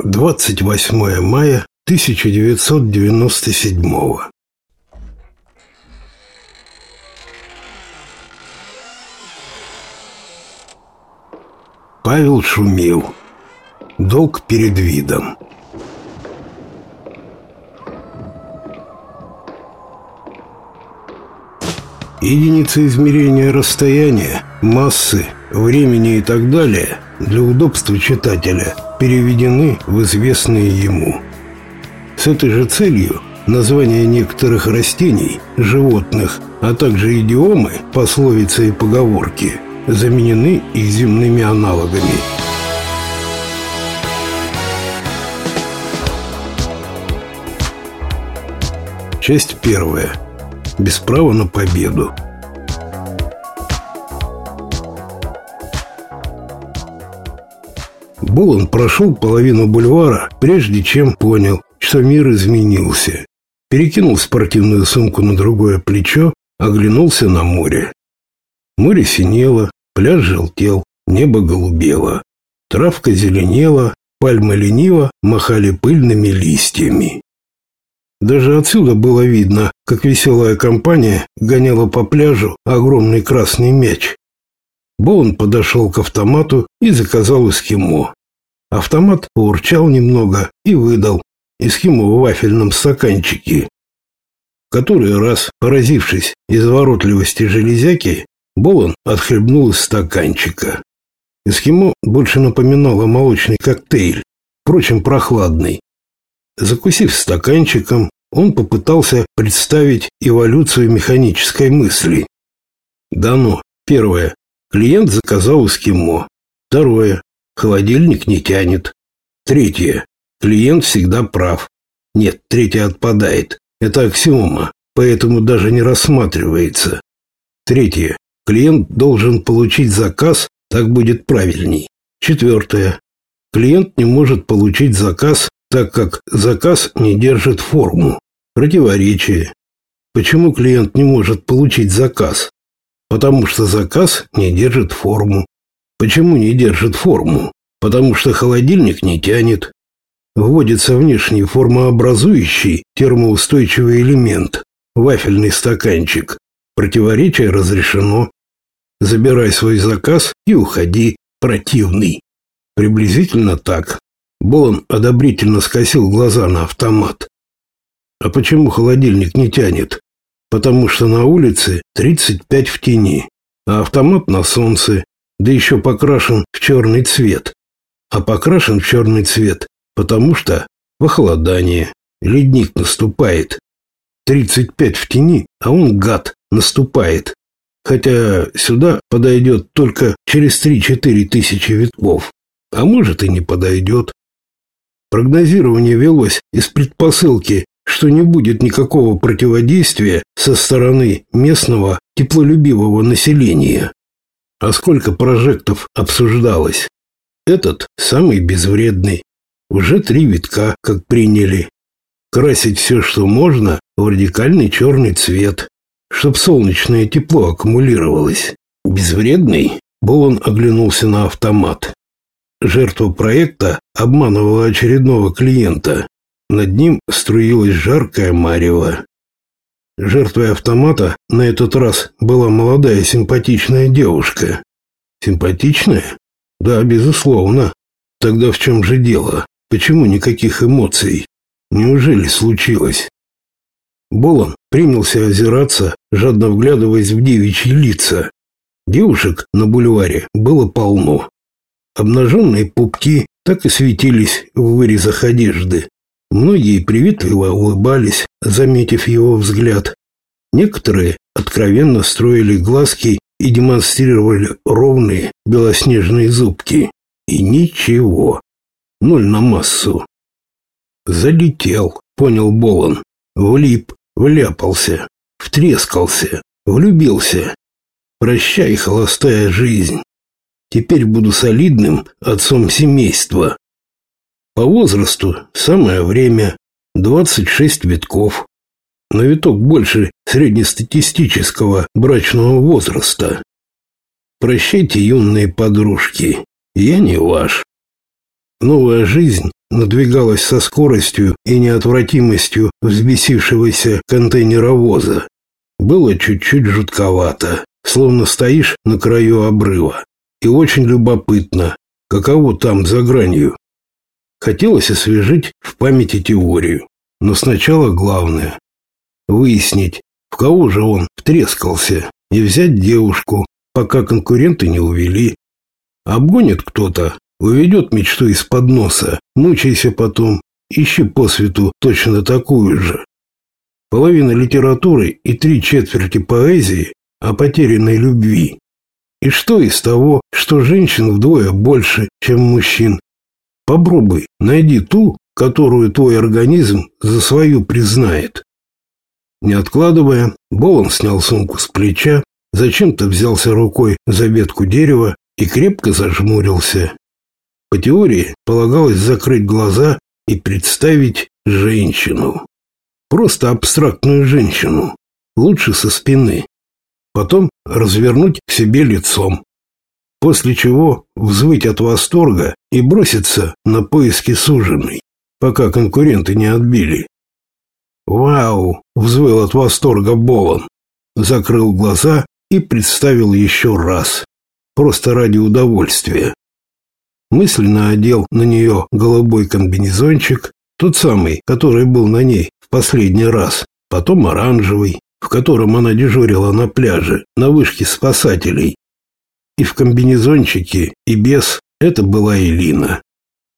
28 мая 1997 Павел шумел. Долг перед видом. Единицы измерения расстояния, массы, времени и так далее для удобства читателя переведены в известные ему. С этой же целью названия некоторых растений, животных, а также идиомы, пословицы и поговорки заменены их земными аналогами. Часть первая. Без права на победу. Болон прошел половину бульвара, прежде чем понял, что мир изменился. Перекинул спортивную сумку на другое плечо, оглянулся на море. Море синело, пляж желтел, небо голубело. Травка зеленела, пальмы лениво махали пыльными листьями. Даже отсюда было видно, как веселая компания гоняла по пляжу огромный красный мяч. Боун подошел к автомату и заказал эскимо. Автомат поурчал немного и выдал эскимо в вафельном стаканчике. Который раз, поразившись изворотливости железяки, Болон отхлебнул из стаканчика. Эскимо больше напоминало молочный коктейль, впрочем, прохладный. Закусив стаканчиком, он попытался представить эволюцию механической мысли. Дано. Первое. Клиент заказал эскимо. Второе. Холодильник не тянет. Третье. Клиент всегда прав. Нет, третье отпадает. Это аксиома, поэтому даже не рассматривается. Третье. Клиент должен получить заказ, так будет правильней. Четвертое. Клиент не может получить заказ, так как заказ не держит форму. Противоречие. Почему клиент не может получить заказ? Потому что заказ не держит форму. Почему не держит форму? Потому что холодильник не тянет. Вводится внешний формообразующий термоустойчивый элемент – вафельный стаканчик. Противоречие разрешено. Забирай свой заказ и уходи, противный. Приблизительно так. Болон одобрительно скосил глаза на автомат. А почему холодильник не тянет? Потому что на улице 35 в тени, а автомат на солнце да еще покрашен в черный цвет. А покрашен в черный цвет, потому что похолодание, ледник наступает. 35 в тени, а он, гад, наступает. Хотя сюда подойдет только через 3-4 тысячи витков, а может и не подойдет. Прогнозирование велось из предпосылки, что не будет никакого противодействия со стороны местного теплолюбивого населения. А сколько прожектов обсуждалось? Этот самый безвредный. Уже три витка, как приняли. Красить все, что можно, в радикальный черный цвет, чтоб солнечное тепло аккумулировалось. Безвредный? Болон оглянулся на автомат. Жертва проекта обманывала очередного клиента. Над ним струилась жаркая марево. Жертвой автомата на этот раз была молодая симпатичная девушка. Симпатичная? Да, безусловно. Тогда в чем же дело? Почему никаких эмоций? Неужели случилось? Болон принялся озираться, жадно вглядываясь в девичьи лица. Девушек на бульваре было полно. Обнаженные пупки так и светились в вырезах одежды. Многие приветливо улыбались, заметив его взгляд. Некоторые откровенно строили глазки и демонстрировали ровные белоснежные зубки. И ничего. Ноль на массу. Залетел, понял Болон. Влип, вляпался, втрескался, влюбился. Прощай, холостая жизнь. Теперь буду солидным отцом семейства. По возрасту самое время 26 витков. На виток больше среднестатистического брачного возраста. Прощайте, юные подружки, я не ваш. Новая жизнь надвигалась со скоростью и неотвратимостью взбесившегося контейнеровоза. Было чуть-чуть жутковато, словно стоишь на краю обрыва. И очень любопытно, каково там за гранью. Хотелось освежить в памяти теорию, но сначала главное – выяснить, в кого же он втрескался, и взять девушку, пока конкуренты не увели. Обгонит кто-то, уведет мечту из-под носа, мучайся потом, ищи по свету точно такую же. Половина литературы и три четверти поэзии о потерянной любви. И что из того, что женщин вдвое больше, чем мужчин? Попробуй, найди ту, которую твой организм за свою признает. Не откладывая, Болон снял сумку с плеча, зачем-то взялся рукой за ветку дерева и крепко зажмурился. По теории полагалось закрыть глаза и представить женщину. Просто абстрактную женщину, лучше со спины. Потом развернуть к себе лицом. После чего взвыть от восторга и броситься на поиски суженой, пока конкуренты не отбили. «Вау!» — взвыл от восторга Болон. Закрыл глаза и представил еще раз. Просто ради удовольствия. Мысленно одел на нее голубой комбинезончик, тот самый, который был на ней в последний раз, потом оранжевый, в котором она дежурила на пляже, на вышке спасателей. И в комбинезончике, и без, это была Элина.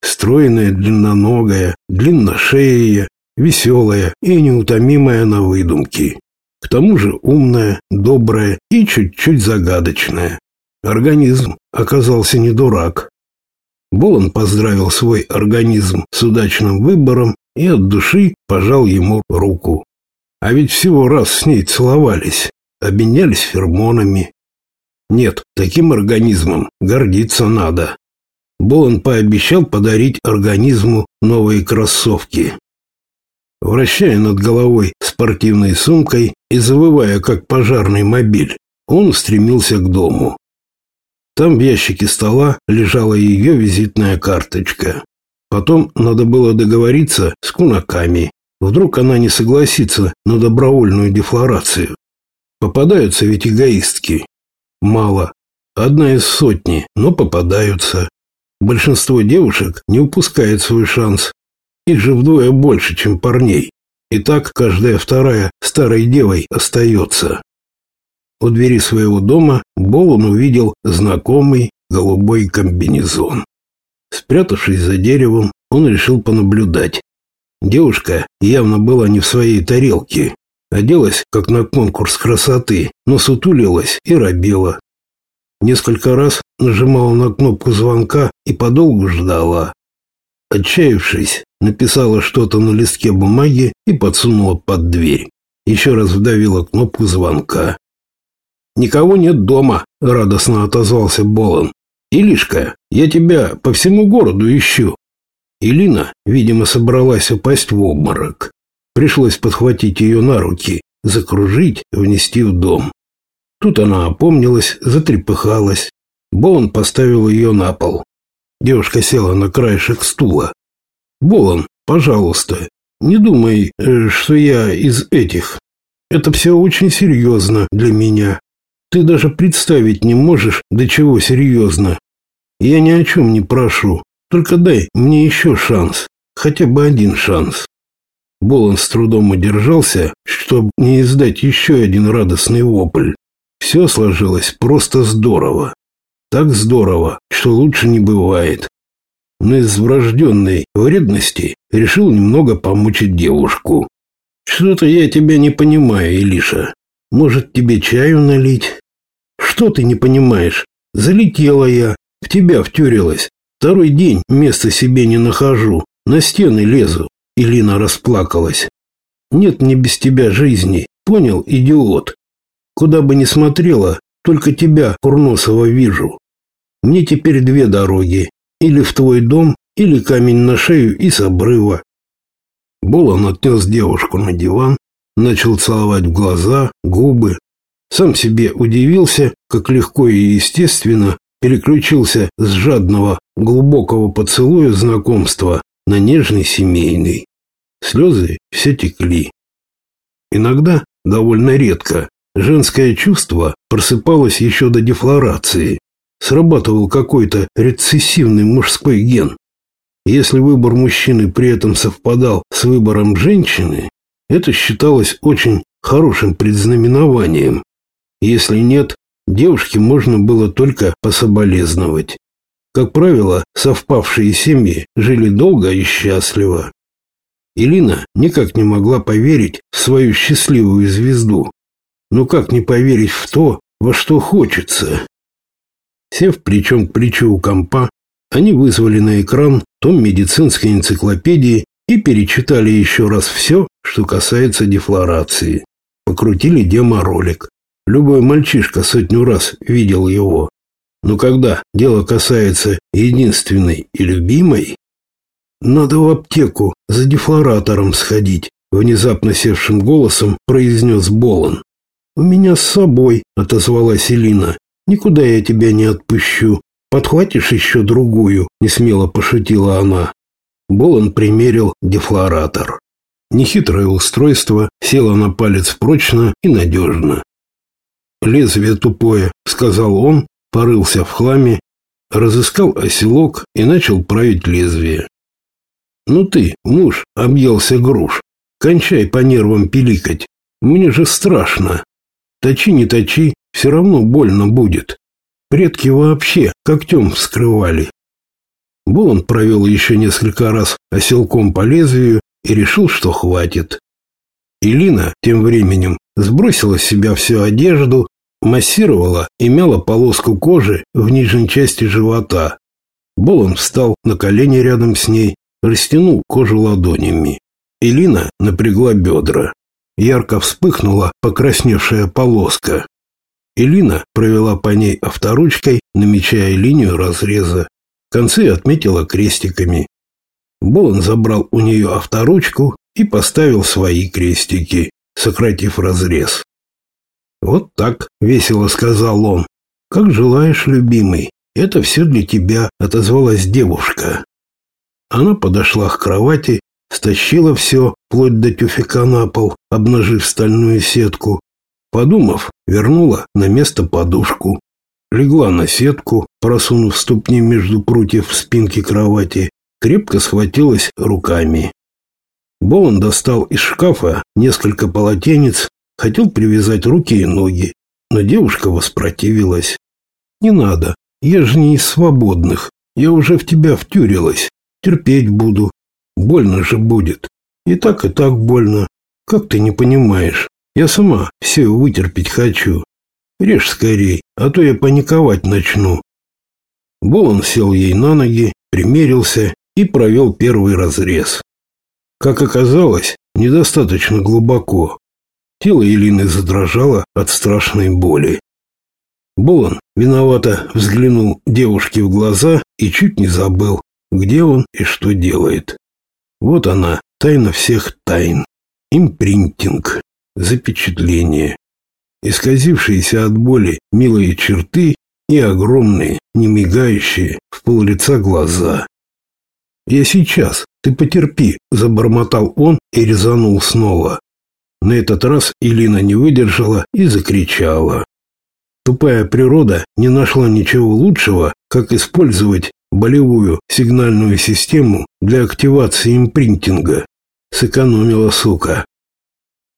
Стройная, длинноногая, длинношея, веселая и неутомимая на выдумки. К тому же умная, добрая и чуть-чуть загадочная. Организм оказался не дурак. Болон поздравил свой организм с удачным выбором и от души пожал ему руку. А ведь всего раз с ней целовались, обменялись фермонами. Нет, таким организмом гордиться надо. Болон пообещал подарить организму новые кроссовки вращая над головой спортивной сумкой и завывая, как пожарный мобиль, он стремился к дому. Там в ящике стола лежала ее визитная карточка. Потом надо было договориться с кунаками. Вдруг она не согласится на добровольную дефлорацию. Попадаются ведь эгоистки. Мало. Одна из сотни, но попадаются. Большинство девушек не упускает свой шанс их же вдвое больше, чем парней. И так каждая вторая старой девой остается. У двери своего дома Болон увидел знакомый голубой комбинезон. Спрятавшись за деревом, он решил понаблюдать. Девушка явно была не в своей тарелке. Оделась, как на конкурс красоты, но сутулилась и робела. Несколько раз нажимала на кнопку звонка и подолгу ждала. Отчаявшись, написала что-то на листке бумаги и подсунула под дверь. Еще раз вдавила кнопку звонка. «Никого нет дома», — радостно отозвался Болон. «Илишка, я тебя по всему городу ищу». Илина, видимо, собралась упасть в обморок. Пришлось подхватить ее на руки, закружить, внести в дом. Тут она опомнилась, затрепыхалась. Болон поставил ее на пол. Девушка села на краешек стула. Болон, пожалуйста, не думай, э, что я из этих. Это все очень серьезно для меня. Ты даже представить не можешь, до чего серьезно. Я ни о чем не прошу, только дай мне еще шанс, хотя бы один шанс. Болон с трудом удержался, чтобы не издать еще один радостный вопль. Все сложилось просто здорово. Так здорово, что лучше не бывает но из врожденной вредности решил немного помучить девушку. «Что-то я тебя не понимаю, Илиша. Может, тебе чаю налить?» «Что ты не понимаешь? Залетела я, в тебя втюрилась. Второй день места себе не нахожу, на стены лезу». Илина расплакалась. «Нет мне без тебя жизни, понял, идиот? Куда бы ни смотрела, только тебя, Курносова, вижу. Мне теперь две дороги, или в твой дом, или камень на шею и с обрыва. Болон отнес девушку на диван, начал целовать в глаза, губы. Сам себе удивился, как легко и естественно переключился с жадного, глубокого поцелуя знакомства на нежный семейный. Слезы все текли. Иногда, довольно редко, женское чувство просыпалось еще до дефлорации. Срабатывал какой-то рецессивный мужской ген. Если выбор мужчины при этом совпадал с выбором женщины, это считалось очень хорошим предзнаменованием. Если нет, девушке можно было только пособолезновать. Как правило, совпавшие семьи жили долго и счастливо. Илина никак не могла поверить в свою счастливую звезду. Но как не поверить в то, во что хочется? Сев плечом к плечу у компа, они вызвали на экран том медицинской энциклопедии и перечитали еще раз все, что касается дефлорации. Покрутили деморолик. Любой мальчишка сотню раз видел его. Но когда дело касается единственной и любимой, надо в аптеку за дефлоратором сходить, внезапно севшим голосом произнес Болон. У меня с собой, отозвалась Элина. Никуда я тебя не отпущу. Подхватишь еще другую, несмело пошутила она. Болон примерил дефлоратор. Нехитрое устройство село на палец прочно и надежно. «Лезвие тупое», — сказал он, порылся в хламе, разыскал оселок и начал править лезвие. «Ну ты, муж, объелся груш, кончай по нервам пиликать, мне же страшно. Точи не точи, все равно больно будет. Предки вообще когтем вскрывали». Булан провел еще несколько раз оселком по лезвию и решил, что хватит. Илина тем временем сбросила с себя всю одежду, массировала и мяла полоску кожи в нижней части живота. Болон встал на колени рядом с ней, растянул кожу ладонями. Элина напрягла бедра. Ярко вспыхнула покрасневшая полоска. Элина провела по ней авторучкой, намечая линию разреза. Концы отметила крестиками. Болон забрал у нее авторучку и поставил свои крестики, сократив разрез. «Вот так», — весело сказал он. «Как желаешь, любимый, это все для тебя», — отозвалась девушка. Она подошла к кровати, стащила все, вплоть до тюфяка на пол, обнажив стальную сетку. Подумав, вернула на место подушку. Легла на сетку, просунув ступни между прутьев спинке кровати, крепко схватилась руками. Боун достал из шкафа несколько полотенец Хотел привязать руки и ноги, но девушка воспротивилась. «Не надо, я же не из свободных. Я уже в тебя втюрилась. Терпеть буду. Больно же будет. И так, и так больно. Как ты не понимаешь? Я сама все вытерпеть хочу. Режь скорей, а то я паниковать начну». Болон сел ей на ноги, примерился и провел первый разрез. Как оказалось, недостаточно глубоко. Тело Елины задрожало от страшной боли. Болон виновато взглянул девушке в глаза и чуть не забыл, где он и что делает. Вот она, тайна всех тайн. Импринтинг, запечатление. Исказившиеся от боли милые черты и огромные, не мигающие, в пол лица глаза. «Я сейчас, ты потерпи», – забормотал он и резанул снова. На этот раз Илина не выдержала и закричала. Тупая природа не нашла ничего лучшего, как использовать болевую сигнальную систему для активации импринтинга. Сэкономила сука.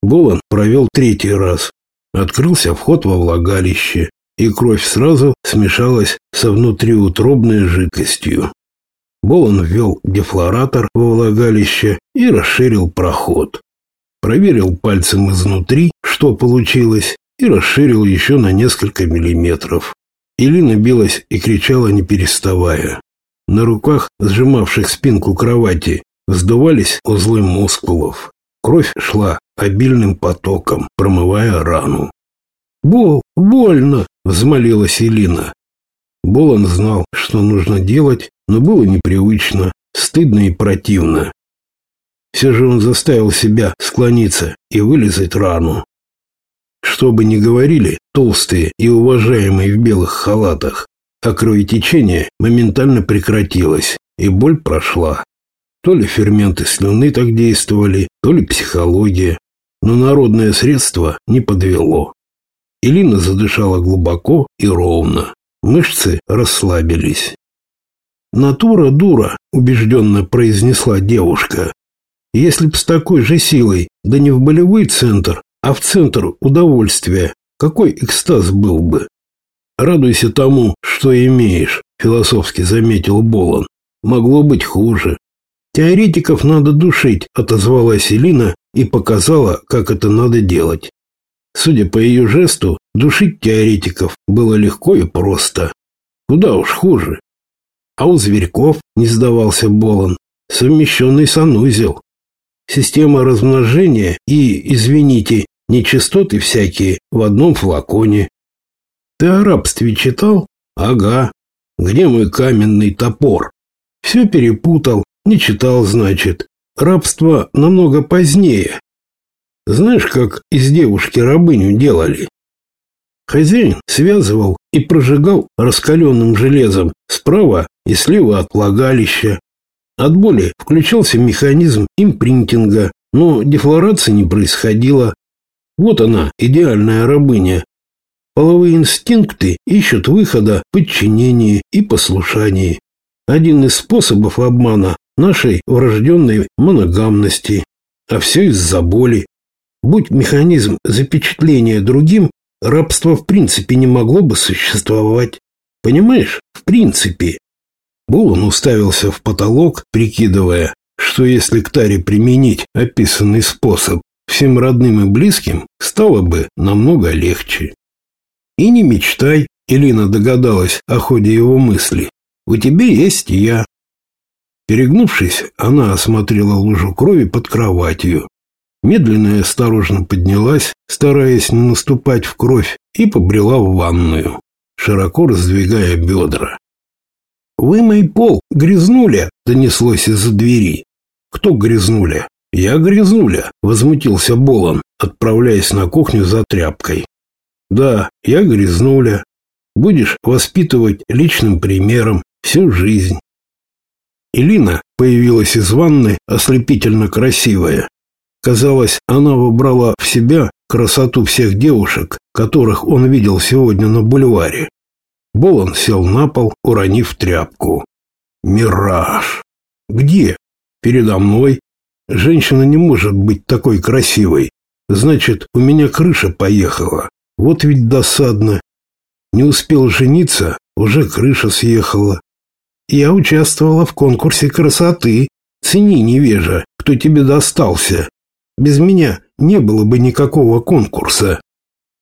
Болон провел третий раз. Открылся вход во влагалище, и кровь сразу смешалась со внутриутробной жидкостью. Болон ввел дефлоратор во влагалище и расширил проход проверил пальцем изнутри, что получилось, и расширил еще на несколько миллиметров. Илина билась и кричала, не переставая. На руках, сжимавших спинку кровати, вздувались узлы мускулов. Кровь шла обильным потоком, промывая рану. «Бол, больно!» – взмолилась Илина. Болон знал, что нужно делать, но было непривычно, стыдно и противно. Все же он заставил себя склониться и вылезать рану. Что бы ни говорили толстые и уважаемые в белых халатах, а кровотечение моментально прекратилось, и боль прошла. То ли ферменты слюны так действовали, то ли психология. Но народное средство не подвело. Илина задышала глубоко и ровно. Мышцы расслабились. «Натура дура», — убежденно произнесла девушка. «Если б с такой же силой, да не в болевой центр, а в центр удовольствия, какой экстаз был бы?» «Радуйся тому, что имеешь», — философски заметил Болон. «Могло быть хуже». «Теоретиков надо душить», — отозвалась Элина и показала, как это надо делать. Судя по ее жесту, душить теоретиков было легко и просто. Куда уж хуже. А у зверьков, не сдавался Болон, совмещенный санузел. Система размножения и, извините, нечистоты всякие в одном флаконе. Ты о рабстве читал? Ага. Где мой каменный топор? Все перепутал, не читал, значит. Рабство намного позднее. Знаешь, как из девушки рабыню делали? Хозяин связывал и прожигал раскаленным железом справа и слева от влагалища. От боли включался механизм импринтинга, но дефлорации не происходило. Вот она, идеальная рабыня. Половые инстинкты ищут выхода в подчинении и послушании. Один из способов обмана нашей врожденной моногамности. А все из-за боли. Будь механизм запечатления другим, рабство в принципе не могло бы существовать. Понимаешь? В принципе. Булан уставился в потолок, прикидывая, что если к Таре применить описанный способ, всем родным и близким стало бы намного легче. И не мечтай, Элина догадалась о ходе его мысли. У тебя есть я. Перегнувшись, она осмотрела лужу крови под кроватью. Медленно и осторожно поднялась, стараясь не наступать в кровь, и побрела в ванную, широко раздвигая бедра. «Вымой пол, грязнуля!» — донеслось из-за двери. «Кто грязнуля?» «Я грязнуля!» — возмутился Болон, отправляясь на кухню за тряпкой. «Да, я грязнуля. Будешь воспитывать личным примером всю жизнь». Илина появилась из ванны ослепительно красивая. Казалось, она выбрала в себя красоту всех девушек, которых он видел сегодня на бульваре. Болон сел на пол, уронив тряпку. «Мираж! Где? Передо мной? Женщина не может быть такой красивой. Значит, у меня крыша поехала. Вот ведь досадно. Не успел жениться, уже крыша съехала. Я участвовала в конкурсе красоты. Цени, невежа, кто тебе достался. Без меня не было бы никакого конкурса.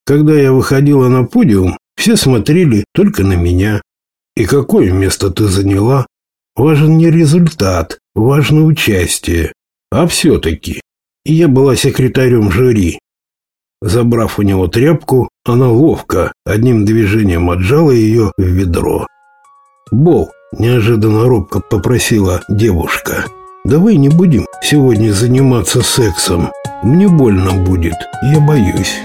Когда я выходила на подиум, все смотрели только на меня. И какое место ты заняла? Важен не результат, важно участие. А все-таки. я была секретарем жюри. Забрав у него тряпку, она ловко, одним движением отжала ее в ведро. «Бол», – неожиданно робко попросила девушка, – «давай не будем сегодня заниматься сексом. Мне больно будет, я боюсь».